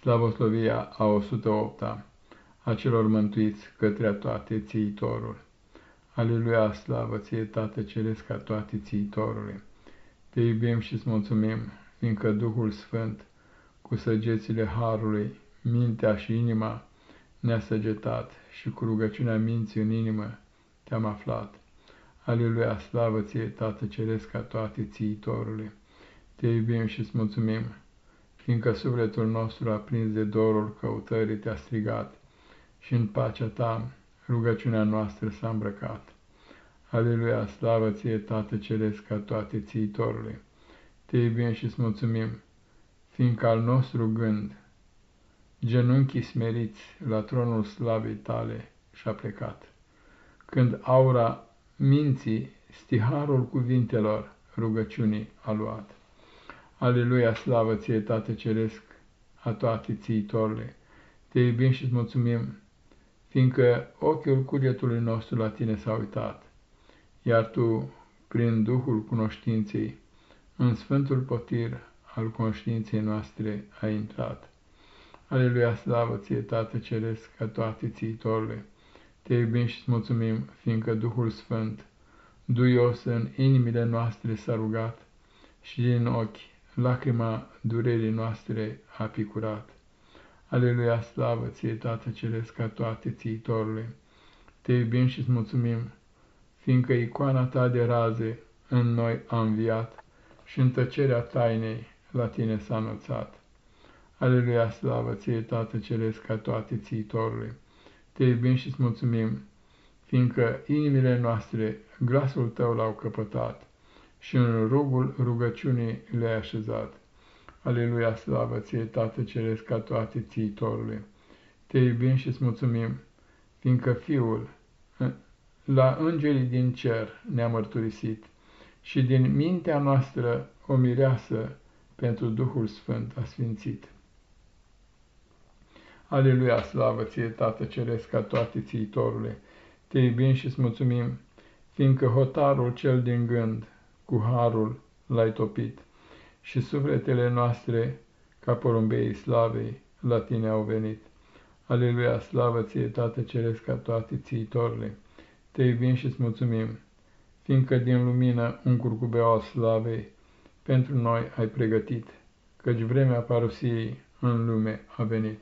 Slavoslovia a 108-a a celor mântuiți către a toate țiitorul. Aleluia, slavă ție, Tată Ceresc, ca toate țiitorule. Te iubim și-ți mulțumim, fiindcă Duhul Sfânt, cu săgețile Harului, mintea și inima, ne-a săgetat și cu rugăciunea minții în inimă te-am aflat. Aleluia, slavă ție, Tată Ceresc, ca toate țiitorule. Te iubim și-ți mulțumim, fiindcă sufletul nostru aprins de dorul căutării te-a strigat și în pacea ta rugăciunea noastră s-a îmbrăcat. Aleluia, slavă ție, Tată Ceresc, ca toate țiitorule! Te iubim și-ți mulțumim, fiindcă al nostru gând, genunchii smeriți la tronul slavei tale și-a plecat. Când aura minții stiharul cuvintelor rugăciunii a luat. Aleluia, slavă ție, Tată Ceresc, a toate țiitorile! Te iubim și-ți mulțumim, fiindcă ochiul cugetului nostru la tine s-a uitat, iar tu, prin Duhul cunoștinței, în Sfântul Potir al conștiinței noastre ai intrat. Aleluia, slavă ție, Tată Ceresc, ca toate țiitorile! Te iubim și-ți mulțumim, fiindcă Duhul Sfânt, duios în inimile noastre s-a rugat și din ochi lacrima durerii noastre a picurat. Aleluia, slavă ție, Tată Ceresc, ca toate țiitorule! Te iubim și-ți mulțumim, fiindcă icoana ta de raze în noi a înviat și în tăcerea tainei la tine s-a înălțat. Aleluia, slavă ție, Tată Ceresc, ca toate țiitorule! Te iubim și-ți mulțumim, fiindcă inimile noastre glasul tău l-au căpătat și în rugul rugăciunii le-ai așezat. Aleluia, slavă ție, Tată Ceresc, ca toate țiitorule! Te iubim și-ți mulțumim, fiindcă Fiul la îngerii din cer ne-a mărturisit și din mintea noastră o mireasă pentru Duhul Sfânt a sfințit. Aleluia, slavă ție, Tată Ceresc, ca toate țiitorule! Te iubim și-ți mulțumim, fiindcă hotarul cel din gând, cu harul l-ai topit și sufletele noastre, ca porumbeii slavei, la tine au venit. Aleluia, slavă ție, Tată Ceresc, ca toate țiitorile! Te iubim și-ți mulțumim, fiindcă din lumină un curcubeu al slavei pentru noi ai pregătit, căci vremea parusiei în lume a venit.